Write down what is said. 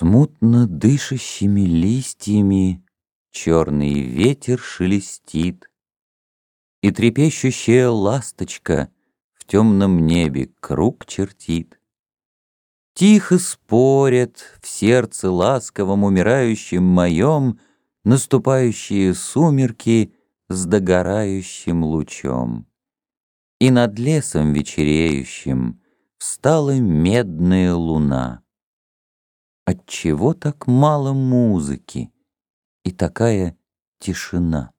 Смутно дышащими листьями Черный ветер шелестит, И трепещущая ласточка В темном небе круг чертит. Тихо спорят в сердце ласковом Умирающем моем Наступающие сумерки С догорающим лучом. И над лесом вечереющим Встала медная луна. Отчего так мало музыки и такая тишина?